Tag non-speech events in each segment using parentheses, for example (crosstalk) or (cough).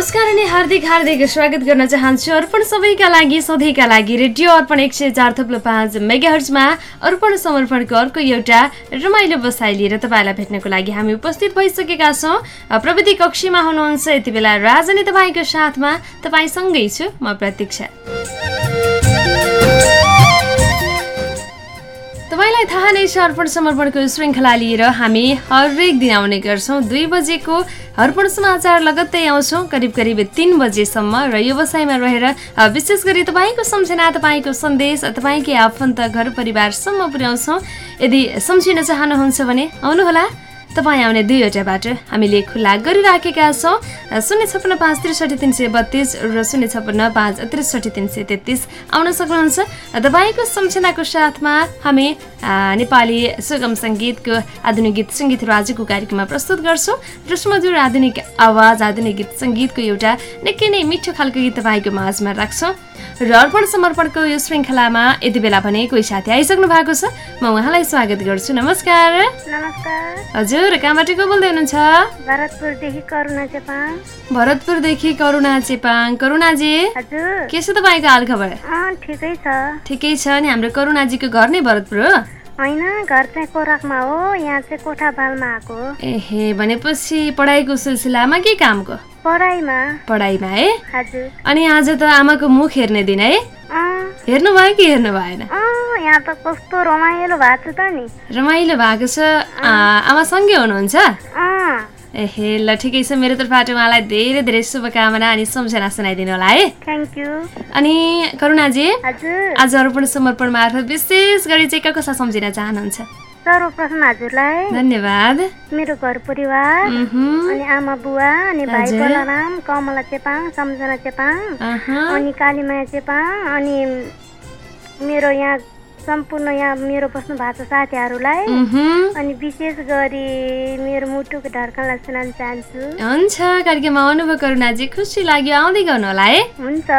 नमस्कार अनि हार्दिक हार्दिक स्वागत गर्न चाहन्छु अर्पण सबैका लागि सधैँका लागि रेडियो अर्पण एक सय चार थप्लो पाँच मेगाहर्जमा अर्पण समर्पणको अर्को एउटा रमाइलो बसाइ लिएर तपाईँलाई भेट्नको लागि हामी उपस्थित भइसकेका छौँ। प्रविधि कक्षीमा हुनुहुन्छ यति बेला राजनी तपाईँको साथमा तपाईँसँगै छु म प्रतीक्षा। तपाईँलाई थाहा नै छ अर्पण समर्पणको श्रृङ्खला लिएर हामी हरेक दिन आउने गर्छौँ। दुई बजेको अर्पण समाचार लगत्तै आउँछौँ करिब करिब तिन बजेसम्म र व्यवसायमा रहेर विशेष गरी तपाईँको सम्झना तपाईँको सन्देश तपाईँकै आफन्त घर परिवारसम्म पुर्याउँछौँ। यदि सम्झिन चाहनुहुन्छ भने आउनुहोला। तपाईँ आउने दुईवटा बाटो हामीले खुल्ला गरिराखेका छौँ। शून्य छप्पन्न पाँच त्रिसठी तिन सय बत्तिस र शून्य छप्पन्न पाँच त्रिसठी तिन सय तेत्तिस आउन सक्नुहुन्छ। तपाईँको सम्झनाको साथमा हामी नेपाली सुगम सङ्गीतको आधुनिक गीत सङ्गीतहरू आजको कार्यक्रममा प्रस्तुत गर्छौँ। रसमधुर आधुनिक आवाज आधुनिक गीत सङ्गीतको एउटा निकै नै मिठो खालको गीत तपाईँको माझमा राख्छौँ। र अर्पण समर्पणको यो श्रृङ्खलामा यति बेला भने कोही साथी आइसक्नु भएको छ। म उहाँलाई स्वागत गर्छु। नमस्कार। हजुर। कहाँबाट को बोल्दै हुनुहुन्छ? भरतपुरदेखि करुणा चेपाङ। भरतपुरदेखि करुणा चेपाङ। करुणाजी के छ तपाईँको हालखबर? ठिकै छ। ठिकै छ नि हाम्रो करुणाजीको घर नै भरतपुर हो? होइन घर चाहिँ कोराकमा हो यहाँ चाहिँ कोठा बालमा आएको एहे भनेपछि पढाइको सिलसिलामा के कामको पढाइमा। पढाइमा है हजुर। अनि आज त आमाको मुख हेर्ने दिन है हेर्नु भयो कि हेर्नु भएन? यहाँ त कस्तो रमाइलो भएको छ त नि। रमाइलो भएको छ। आमा सँगै हुनुहुन्छ? एहे ल ठिकै छ मेरो तर्फबाट उहाँलाई धेरै धेरै शुभकामना अनि सम्झना सुनाइदिनु होला है। थ्याङ्क यू अनि करुणाजी आज अर्पण समर्पण मार्फत विशेष गरी चाहिँ कसलाई सम्झिन चाहनुहुन्छ? सर्वप्रथम हजुरलाई धन्यवाद। मेरो घर परिवार अनि आमा बुवा अनि भाइ बलराम कमला चेपाङ सम्झना चेपाङ अनि कालीमाया चेपाङ अनि मेरो यहाँ सम्पूर्ण यहाँ मेरो बस्नु भएको साथीहरूलाई अनि विशेष गरी मेरो मुटुको धर्कनलाई सुनाउन चाहन्छु। हुन्छ कार्यक्रममा आउनुभयो करुणाजी। खुसी लाग्यो आउँदै गर्नु होला है? हुन्छ।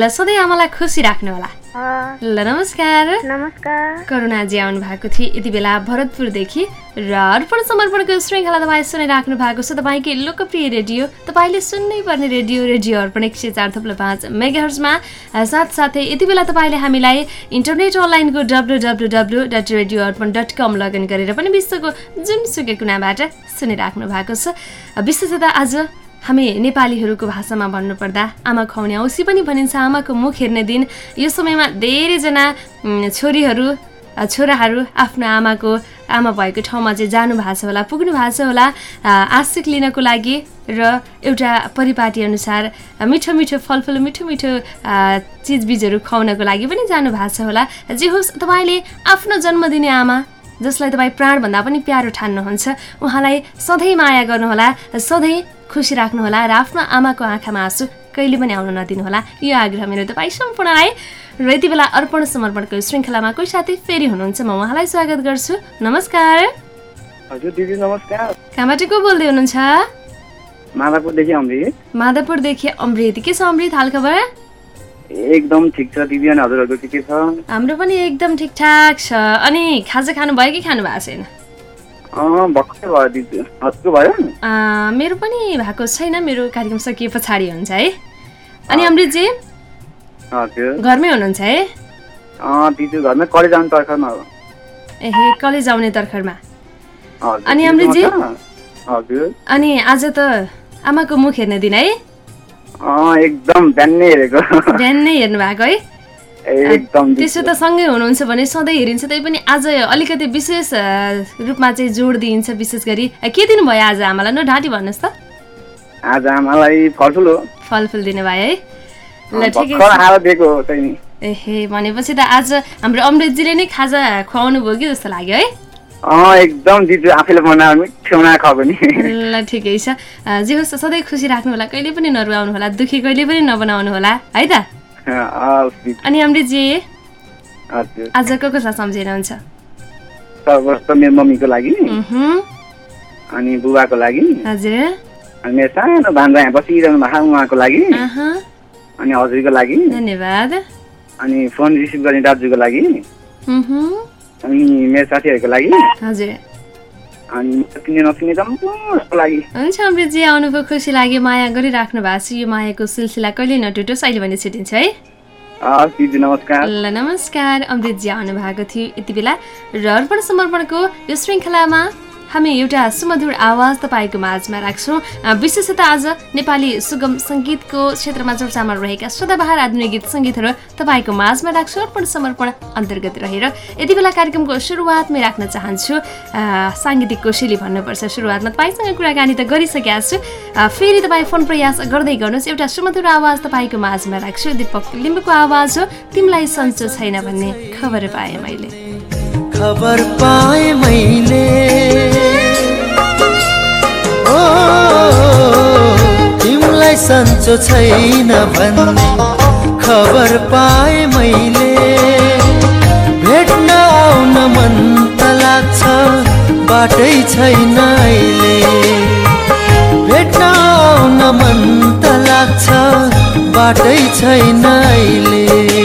ल सधैँ आमालाई खुसी राख्नु होला ल नमस्कार। नमस्कार। करुणाजी आउनु भएको थियो यति बेला भरतपुरदेखि र अर्पण समर्पणको श्रृङ्खला तपाईँ सुनिराख्नु भएको छ। तपाईँकै लोकप्रिय रेडियो तपाईँले सुन्नै पर्ने रेडियो रेडियो अर्पण एक सय चार थप्लो पाँच मेगाहर्समा साथसाथै यति बेला तपाईँले हामीलाई इन्टरनेट अनलाइनको W W W dot radio Arpan dot com login गरेर पनि विश्वको जुनसुकै कुनाबाट सुनिराख्नु भएको छ। विशेषतः आज हामी नेपालीहरूको भाषामा भन्नुपर्दा आमा खुवाउने औँसी पनि भनिन्छ आमाको मुख हेर्ने दिन। यो समयमा धेरैजना छोरीहरू छोराहरू आफ्नो आमाको आमा भएको ठाउँमा चाहिँ जानु भएको छ होला पुग्नु भएको छ होला आशिक लिनको लागि र एउटा परिपाटी अनुसार मिठो मिठो फलफुल मिठो मिठो चिजबिजहरू खुवाउनको लागि पनि जानु भएको छ होला। जे होस् तपाईँले आफ्नो जन्म दिने आमा जसलाई तपाईँ प्राणभन्दा पनि प्यारो ठान्नुहुन्छ उहाँलाई सधैँ माया गर्नुहोला सधैँ खुसी राख्नुहोला र आफ्नो आमाको आँखामा आँसु कहिले पनि आउन नदिनुहोला। यो आग्रह मेरो तपाईँ सम्पूर्णलाई। र यति बेला अर्पण समर्पणको श्रृङ्खलामा कोही साथी फेरि हुनुहुन्छ म उहाँलाई स्वागत गर्छु। नमस्कार। हजुर दिदी नमस्कार। कहाँबाट को बोल्दै हुनुहुन्छ? माधवपुरदेखि अमृत। माधवपुरदेखि अमृत। के छ अमृत हाल खबर? एकदम ठिक छ दिदी अनि हजुरहरूको के छ? हाम्रो पनि एकदम ठिकठाक छ। अनि खाजा खानु भयो कि खानु भएको छैन मेरो पनि भएको छैन। मेरो कार्यक्रम सकिए पछाडि हुन्छ है। अनि अमृतजी? घरमै हुनुहुन्छ है? एहे कलेज आउने तर्खरमा। अनि अमृतजी? अनि आज त आमाको मुख हेर्ने दिन है? एकदम बिहानै हेरेको। बिहानै हेर्नु भएको है? त्यसो त सँगै हुनुहुन्छ भने सधैँ हेरिन्छ त्यही पनि आज अलिकति विशेष रूपमा चाहिँ जोड दिइन्छ विशेष गरी। के दिनुभयो आज आमालाई? न ढाँटी भन्नुहोस् त। आज आमालाई फलफुल हो। फलफुल दिनुभयो है। ल ठिकै एहे भनेपछि त आज हाम्रो अमृतजीले नै खाजा खुवाउनु भयो कि जस्तो लाग्यो है। एकदम दिदी आफैले बनाएर मिठो बनाएर खुवाएको नि ल ठिकै छ। जे होस् सधैँ खुसी राख्नु होला कहिले पनि नरुवाउनु होला दुःखी कहिले पनि नबनाउनु होला है त? अनि अमृतजी आज को कसलाई सम्झिनुहुन्छ सर्वप्रथम मेरो मम्मीको लागि। अनि बुबाको लागि। हजुर। अनि मेरो सानो भान्जा यहाँ बसिरहनु भएको उहाँको लागि। अनि हजुरको लागि। धन्यवाद। अनि फोन रिसिभ गर्ने दाजुको लागि। अनि मेरो साथीहरूको लागि। हजुर। हुन्छ अमृतजी आउनुभयो खुसी लाग्यो माया गरिराख्नु भएको छ। यो मायाको सिलसिला कहिले नटुटोस् अहिले भने छुट्टिन्छ है। ल नमस्कार। अमृतजी आउनु भएको थियो यति बेला। र अर्पण समर्पणको यो श्रृङ्खलामा हामी एउटा सुमधुर आवाज तपाईँको माझमा राख्छौँ। विशेषतः आज नेपाली सुगम सङ्गीतको क्षेत्रमा चर्चामा रहेका सदाबहार आधुनिक गीत सङ्गीतहरू तपाईँको माझमा राख्छु। अर्पण समर्पण अन्तर्गत रहेर यति बेला कार्यक्रमको सुरुवातमै राख्न चाहन्छु। साङ्गीतिक कोसेली भन्नुपर्छ सुरुवातमा। तपाईँसँग कुराकानी त गरिसकेका छु। फेरि तपाईँ फोन प्रयास गर्दै गर्नुहोस्। एउटा सुमधुर आवाज तपाईँको माझमा राख्छु। दिपक लिम्बूको आवाज हो। तिमीलाई सन्चो छैन भन्ने खबर पाएँ मैले। खबर पाएँ मैले। तिमीलाई सन्चो छैन भन्ने खबर पाए मैले। भेट्न आउन मन त लाग्छ बाटै छैन अहिले। भेट्न आउन मन त लाग्छ बाटै छैन अहिले।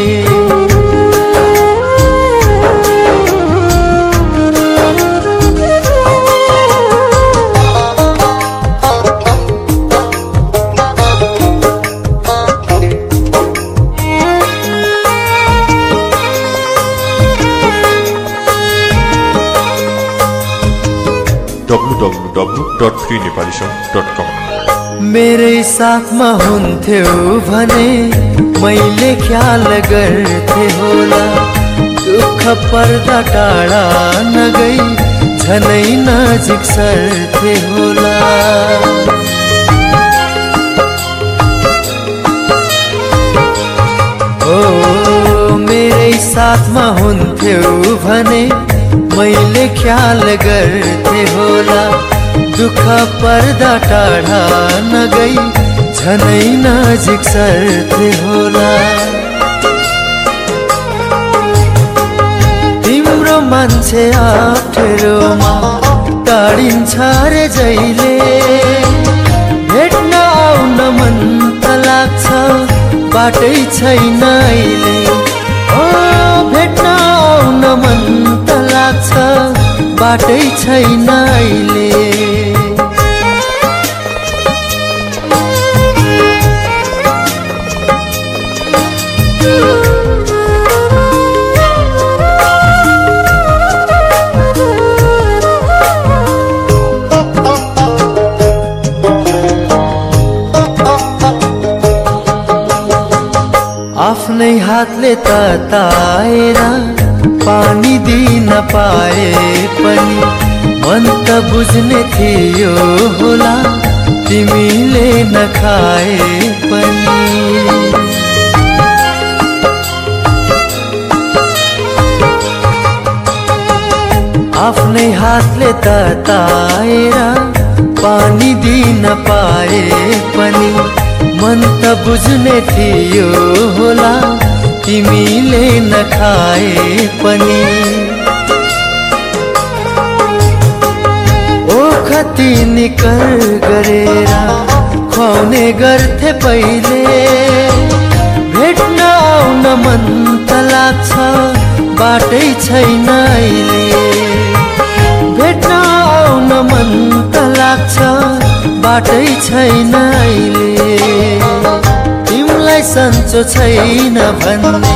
मेरै साथमा हुन्थ्यो भने मैले ख्याल गर्थे होला। दुःख पर्दा टाढा नगई झनै नजिक सर्थे होला। ओ मेरै साथमा हुन्थ्यो भने मैले ख्याल गर्थे होला। दुःख पर्दा टाढा नगई झनै नजिक सर्थे होला। तिम्रो मान्छे अप्ठ्यारोमा टाढिन्छ रे जहिले। भेट्न आउन मन त लाग्छ बाटै छैन अहिले। भेट्न आउन मन त लाग्छ बाटै छैन अहिले। आफ्नै हातले तताएर पानी दिन पाए पनि। मन त बुझ्ने थियो होला तिमीले नखाए पनि। आफ्नै हातले तताएर पानी दिन पाए पनि। मन त बुझ्ने थियो होला। तिमीले नखाए पनि। ओखती निकल गरेर खुवाउने गर्थे पहिले। भेट्न आउन मन त लाग्छ बाटै छैन अहिले। भेट्न आउन मन त लाग्छ बाटै छैन अहिले। तिमीलाई सन्चो छैन भन्ने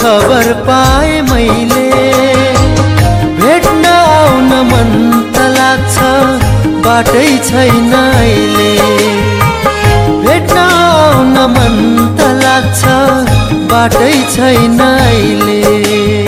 खबर पाए मैले। भेट्न आउन मन त लाग्छ बाटै छैन भेट्न आउन मन त लाग्छ बाटै छैन अहिले।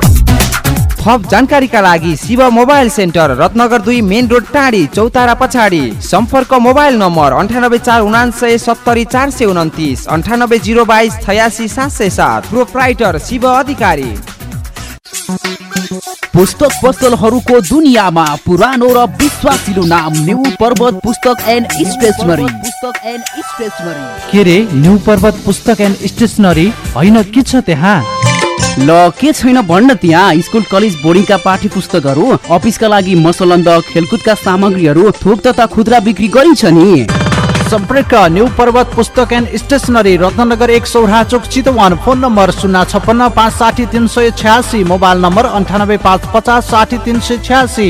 थप जानकारीका लागि शिव मोबाइल सेन्टर रत्नगर दुई मेन रोड टाढी चौतारा पछाडि। सम्पर्क मोबाइल नम्बर अन्ठानब्बे चार उनासय सत्तरी चार सय उन्तिस अन्ठानब्बे जिरो बाइस छयासी सात सय सात। प्रोप्राइटर शिव अधिकारी। पुस्तक पसलहरूको दुनियाँमा पुरानो र विश्वासिलो नाम न्यू पर्वत पुस्तक एन्ड स्टेसनरी। पुस्तक एन्ड स्टेसनरी। के रे न्यू पर्वत पुस्तक एन्ड स्टेसनरी? होइन के छ त्यहाँ? ल के छैन भन्न त्यहाँ? स्कुल कलेज बोर्डिङका पाठ्य पुस्तकहरू अफिसका लागि मसलन्द खेलकुदका सामग्रीहरू थोक तथा खुद्रा बिक्री गरिन्छ नि। सम्पर्क न्यू पर्वत पुस्तक एन्ड स्टेसनरी रत्नगर एक सौरा चोक चितवन। फोन नम्बर शून्य छप्पन्न पाँच साठी तिन सय छ्यासी। मोबाइल नम्बर अन्ठानब्बे पाँच पचास साठी तिन सय छ्यासी।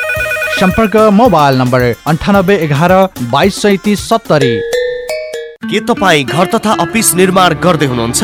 सम्पर्क मोबाइल नम्बर अन्ठानब्बे एघार बाइस सैतिस सत्तरी। के तपाईँ घर तथा अफिस निर्माण गर्दै हुनुहुन्छ?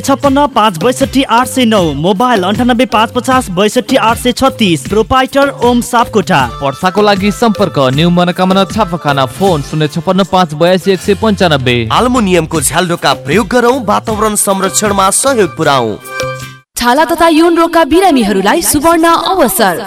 छप्पन्न पाँच बैसठी आठ सय नौ। मोबाइल अन्ठानब्बे पाँच पचास बैसठी आठ सय छत्तिस। प्रोपाइटर ओम सापकोटा। वर्षाको लागि सम्पर्क न्यू मनोकामना छापाखाना फोन शून्य छप्पन्न पाँच बयासी एक सय पन्चानब्बे। आल्मुनियमको झ्यालडोका प्रयोग गरौँ वातावरण संरक्षणमा सहयोग पुऱ्याउ। छाला तथा यौन रोगका बिरामीहरूलाई सुवर्ण अवसर।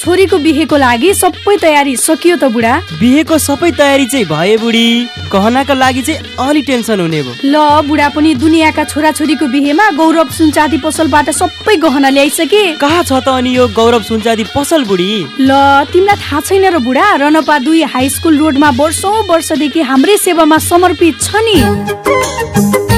छोरीको बिहेको लागि सबै तयारी सकियो त बुढा। बिहेको सबै तयारी चाहिँ भए बुढी। गहनाको लागि चाहिँ अलि टेन्सन हुने भयो। ल बुढा पनि दुनियाँका छोराछोरीको बिहेमा गौरव सुनचाँदी पसलबाट सबै गहना ल्याइसके। कहाँ छ त अनि यो गौरव सुनचाँदी पसल बुढी? ल तिमीलाई थाहा छैन र बुढा रनपा दुई हाई स्कुल रोडमा वर्षौँ वर्षदेखि हाम्रै सेवामा समर्पित छ नि।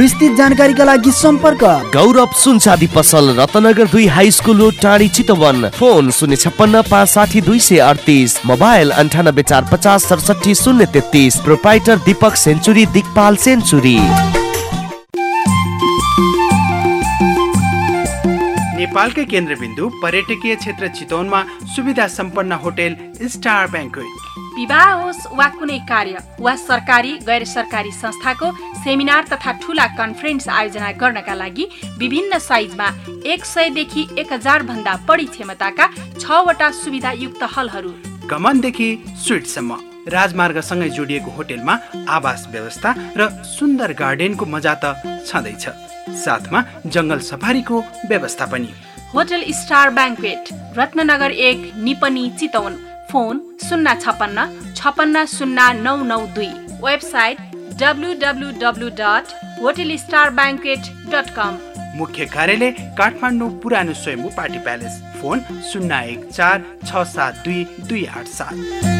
विस्तृत जानकारीका लागि सम्पर्क। गौरव सुनचाँदी पसल रत्नगर दुई हाई स्कुल रोड टाढी चितवन। फोन शून्य छप्पन्न पाँच साठी दुई सय अडतिस। मोबाइल अन्ठानब्बे चार पचास सडसठी शून्य तेत्तिस। Proprietor Deepak century Digpal century. नेपालकै केन्द्रबिन्दु पर्यटकीय क्षेत्र चितवनमा सुविधा सम्पन्न होटेल स्टार ब्याङ्कवेट विवाह होस् वा कुनै कार्य वा सरकारी गैर सरकारी संस्थाको सेमिनार तथा ठुला कन्फरेन्स आयोजना गर्नका लागि विभिन्न साइजमा एक सयदेखि एक हजार भन्दा बढी क्षमताका छवटा सुविधायुक्त हलहरू। कमनदेखि स्विटसम्म राजमार्गसँगै जोडिएको होटेलमा आवास व्यवस्था र सुन्दर गार्डनको मजा त छँदैछ। साथमा जङ्गल सफारीको व्यवस्था पनि। होटल स्टार ब्याङ्कवेट रत्ननगर एक निपनी चितवन। फोन शून्य छपन्न छपन्न शून्य नौ नौ दुई। Website W W W dot hotel star banquet dot com मुख्य कार्यालय काठमाडौँ पुरानो स्वयम्भू पार्टी प्यालेस। फोन शून्य एक चार छ सात दुई दुई आठ सात।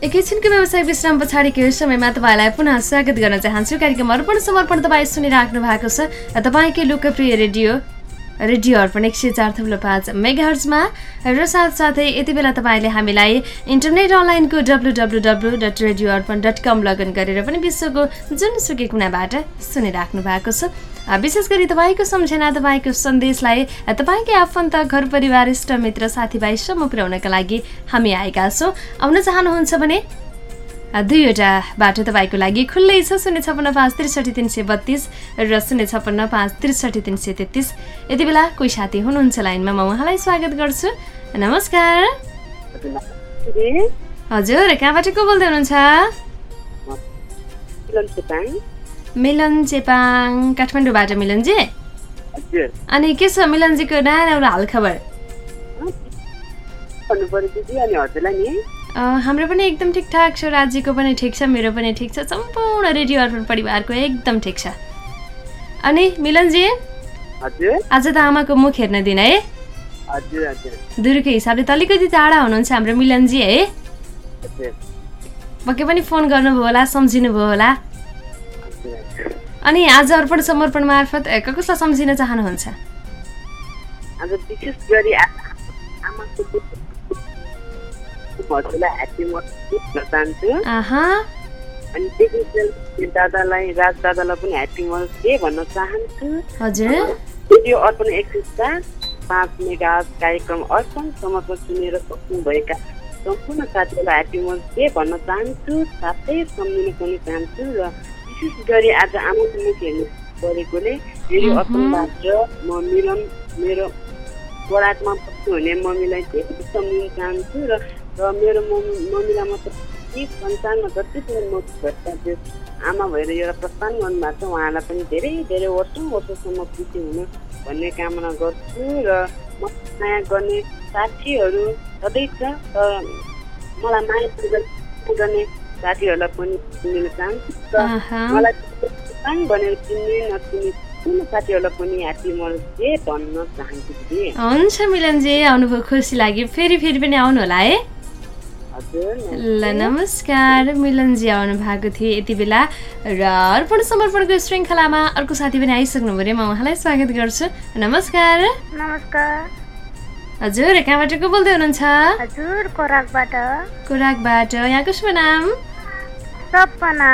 एकैछिनको व्यवसाय विश्राम पछाडिको यो समयमा तपाईँलाई पुनः स्वागत गर्न चाहन्छु। कार्यक्रम अर्पण समर्पण तपाईँ सुनिराख्नु भएको छ र तपाईँकै लोकप्रिय रेडियो रेडियो अर्पण एक सय चार थुप्रो पाँच मेगाहर्जमा र साथसाथै यति बेला तपाईँले हामीलाई इन्टरनेट अनलाइनको W W W dot radio Arpan dot com login गरेर पनि विश्वको जुनसुकै कुनाबाट सुनिराख्नु भएको छ। विशेष गरी तपाईँको सम्झना तपाईँको सन्देशलाई तपाईँकै आफन्त घर परिवार इष्ट मित्र साथीभाइसम्म पुर्याउनका लागि हामी आएका छौँ। आउन चाहनुहुन्छ भने दुईवटा बाटो तपाईँको लागि खुल्लै छ। शून्य छपन्न पाँच त्रिसठी तिन सय बत्तिस र शून्य छपन्न पाँच त्रिसठी तिन सय तेत्तिस। यति बेला कोही साथी हुनुहुन्छ लाइनमा म उहाँलाई स्वागत गर्छु। नमस्कार। हजुर कहाँबाट को बोल्दै हुनुहुन्छ? मिलन चेपाङ काठमाडौँबाट मिलनजी? अनि के छ मिलनजीको नयाँ एउटा हालखबर? हाम्रो पनि एकदम ठिकठाक छ राज्यको पनि ठिक छ मेरो पनि ठिक छ सम्पूर्ण रेडियो अर्पण परिवारको एकदम ठिक छ। अनि मिलनजी? आज त आमाको मुख हेर्न दिन है? दुरुको हिसाबले त अलिकति टाढा हुनुहुन्छ हाम्रो मिलनजी है? पक्कै पनि फोन गर्नुभयो होला सम्झिनुभयो होला। अनि आज अर्पण समर्पण मार्फत क- कसलाई सम्झिन चाहनुहुन्छ? आज विशेष गरी आमाको हजुरलाई ह्याप्पी मदर्स चाहन्छु। अनि टेक्निकल दादालाई राज दादालाई पनि ह्याप्पी मदर्स डे भन्न चाहन्छु। हजुर। रेडियो अर्पण एक सय चार पाँच मेगा कार्यक्रम अर्पण समर्पण सुनेर सक्नुभएका सम्पूर्ण साथीहरूलाई ह्याप्पी मदर्स डे भन्न चाहन्छु साथै सम्झिन पनि चाहन्छु र विशेष गरी आज आमाको मुख हेर्नु परेकोले रेडियो अर्पणबाट म मिलन मेरो बरातमा बस्नु हुने मम्मीलाई धेरै सम्झिन चाहन्छु र र मेरो मम्मी मम्मीलाई म त के संसारमा जति पनि म आमा भएर एउटा प्रस्थान गर्नुभएको छ उहाँलाई पनि धेरै धेरै वर्षौँ वर्षसम्म खुसी हुनु भन्ने कामना गर्छु र म माया गर्ने साथीहरू सधैँ छ तर मलाई माया गर्ने साथीहरूलाई पनि चिन्न चाहन्छु। मलाई भनेर चिन्ने नचिन्ने कुनै साथीहरूलाई पनि ह्याप्पी मदर्स डे भन्न चाहन्छु दिदी हुन्छ मिलनजी आउनुभयो खुसी लाग्यो। फेरि फेरि पनि आउनु होला है। हजुर ल नमस्कार। मिलनजी आउनु भएको थियो यति बेला। र अर्पण समर्पणको श्रृङ्खलामा अर्को साथी पनि आइसक्नु पऱ्यो। म उहाँलाई स्वागत गर्छु। नमस्कार। नमस्कार। हजुर कहाँबाट को बोल्दै हुनुहुन्छ? हजुर कोराकबाट। कोराकबाट। यहाँको शुभ नाम? सपना।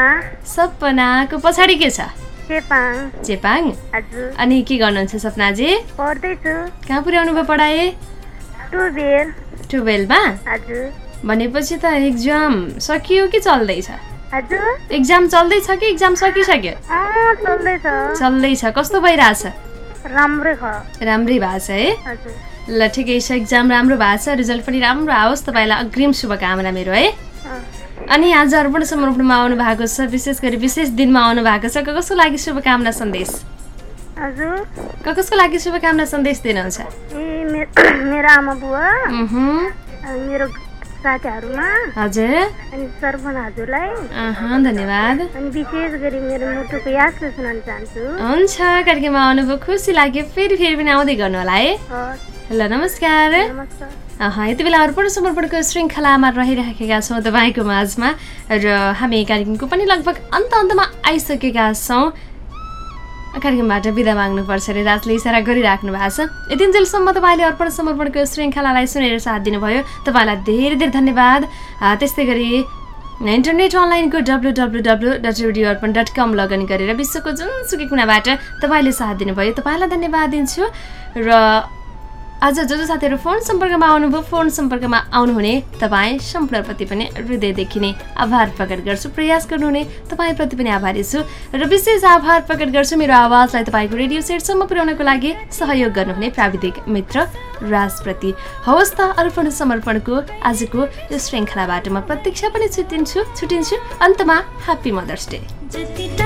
सपनाको पछाडि के छ? चेपाङ। चेपाङ? हजुर। अनि के गर्नुहुन्छ सपनाजी? पढ्दैछु। कहाँ पुर्याउनु भयो पढाइ? टुवेल। टुवेल्भमा हजुर। भनेपछि त एक्जाम सकियो कि चल्दैछ? हजुर। एक्जाम चल्दैछ कि एक्जाम सकिसक्यो? चल्दैछ। चल्दैछ। कस्तो भइरहेछ? राम्रै राम्रै भएको छ है ल ठिकै छ। एक्जाम राम्रो भएको छ रिजल्ट पनि राम्रो आओस्। तपाईँलाई अग्रिम शुभकामना मेरो है। अनि आज अर्पण समर्पणमा आउनु भएको छ विशेष गरी विशेष दिनमा आउनु भएको छ। कसको लागि शुभकामना सन्देश? कसको लागि शुभकामना सन्देश दिनुहुन्छ? (coughs) मेरो आमा बुवा। मेरो साथीहरूमा। हजुर। अनि हजुरलाई। धन्यवाद। अनि विशेष गरी मेरो मुटुको यासले सुनाउन चाहन्छु। हुन्छ कार्यक्रममा आउनुभयो खुसी लाग्यो फेरि फेरि पनि आउँदै गर्नु होला है। ल नमस्कार। नमस्कार। यति बेला अर्पण समर्पणको श्रृङ्खलामा रहिराखेका छौँ तपाईँको माझमा र हामी कार्यक्रमको पनि लगभग अन्त अन्तमा आइसकेका छौँ। कार्यक्रमबाट बिदा माग्नुपर्छ अरे राजले इसारा गरिराख्नु भएको छ। यतिन्जेलसम्म तपाईँले अर्पण समर्पणको श्रृङ्खलालाई सुनेर साथ दिनुभयो। तपाईँलाई धेरै धेरै धन्यवाद। त्यस्तै गरी इन्टरनेट अनलाइनको W W W dot radio Arpan dot com login गरेर विश्वको जुनसुकै कुनाबाट तपाईँले साथ दिनुभयो। तपाईँलाई धन्यवाद दिन्छु। र आज जो जो साथीहरू फोन सम्पर्कमा आउनुभयो। फोन सम्पर्कमा आउनुहुने तपाईँ सम्पूर्णप्रति पनि हृदयदेखि नै आभार प्रकट गर्छु प्रयास गर्नुहुने तपाईँप्रति पनि आभारी छु र विशेष आभार प्रकट गर्छु मेरो आवाजलाई तपाईँको रेडियो सेटसम्म पुर्याउनको लागि सहयोग गर्नुहुने प्राविधिक मित्र राजप्रति। हवस् त अर्पण समर्पणको आजको यो श्रृङ्खलाबाट म प्रतीक्षा पनि छुट्टिन्छु छुट्टिन्छु अन्तमा ह्याप्पी मदर्स डे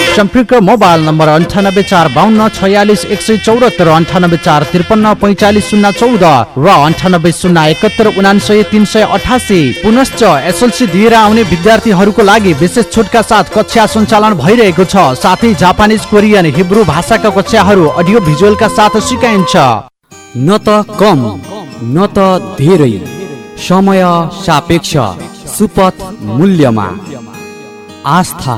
सम्पर्क मोबाइल नम्बर अन्ठानब्बे चार बाहन्न छयालिस एक सय चौरात्तर अन्ठानब्बे चार त्रिपन्न पैँचालिस शून्य चौध र अन्ठानब्बे शून्य एकहत्तर उनासय तिन सय अठासी। पुनश्च एसएलसी दिएर आउने विद्यार्थीहरूको लागि विशेष छुटका साथ कक्षा सञ्चालन भइरहेको छ। साथै जापानिज कोरियन हिब्रू भाषाका कक्षाहरू अडियो भिजुअलका साथ सिकाइन्छ। न त कम न त धेरै। समय सापेक्ष सुपथ मूल्यमा। आस्था।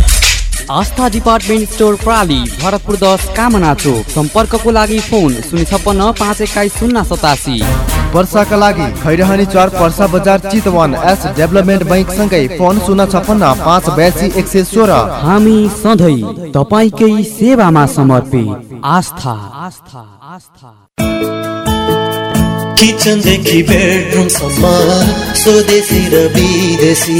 आस्था डिपार्टमेन्ट स्टोर प्राली भरतपुर दस कामना चोक। सम्पर्कको लागि फोन शून्य छप्पन्न पाँच एक्काइस शून्य सतासी। वर्षाका लागि खैरहनी चार पर्सा बजार चितवन एस डेभलपमेन्ट बैङ्क सँगै फोन शून्य छप्पन्न पाँच बयासी एक सय सोह्र। हामी सधैँ तपाईँकै सेवामा समर्पित। आस्था आस्था आस्था। किचनदेखि बेडरुमसम्म स्वदेशी र विदेशी।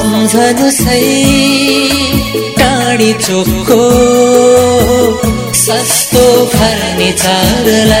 सम्झनु सही टाढी चोकको सस्तो फर्निचरलाई।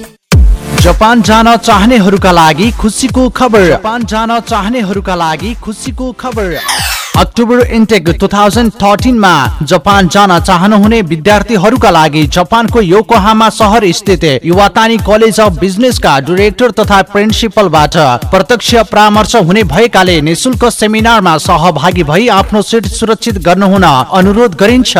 जापान जान चाहनेहरूका लागि खुसीको खबर। जापान जान चाहनेहरूका लागि खुसीको खबर। अक्टोबर इन्टेक टु थाउजन्ड थर्टिनमा जापान जान चाहनुहुने विद्यार्थीहरूका लागि जापानको योकोहामा सहर स्थित युवातानी कलेज अफ बिजनेसका डिरेक्टर तथा प्रिन्सिपलबाट प्रत्यक्ष परामर्श हुने भएकाले निशुल्क सेमिनारमा सहभागी भई आफ्नो सिट सुरक्षित गर्नुहुन अनुरोध गरिन्छ।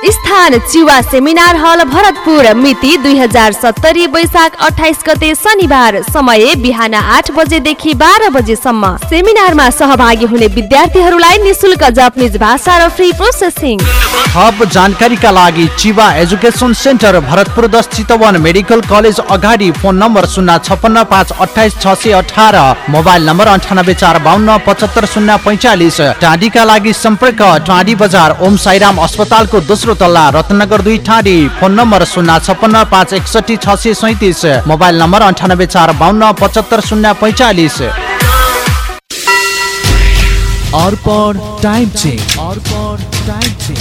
स्थान चिवा सेमिनार हल भरतपुर मिति दुई हजार सत्तरी वैशाख अठाइस गते शनिबार समय बिहान आठ बजेदेखि बाह्र बजेसम्म। सेमिनारमा सहभागी हुने विद्यार्थीहरूलाई निशुल्क जापानिज भाषा र फ्री प्रोसेसिङ थप जानकारीका लागि चिवा एजुकेसन सेन्टर भरतपुर दस चितवन मेडिकल कलेज अगाडि फोन नम्बर शून्य छप्पन्न पाँच अठाइस छ सय अठार मोबाइल नम्बर अन्ठानब्बे चार बाहन्न पचहत्तर शून्य पैँचालिस टाँडीका लागि सम्पर्क टाँडी बजार ओम साईराम अस्पतालको दोस्रो तल्ला रत्नगर दुई टाँडी फोन नम्बर शून्य छप्पन्न पाँच एकसठी छ सय सैतिस मोबाइल नम्बर अन्ठानब्बे चार बाहन्न पचहत्तर शून्य पैँचालिस। Arpan time check Arpan time check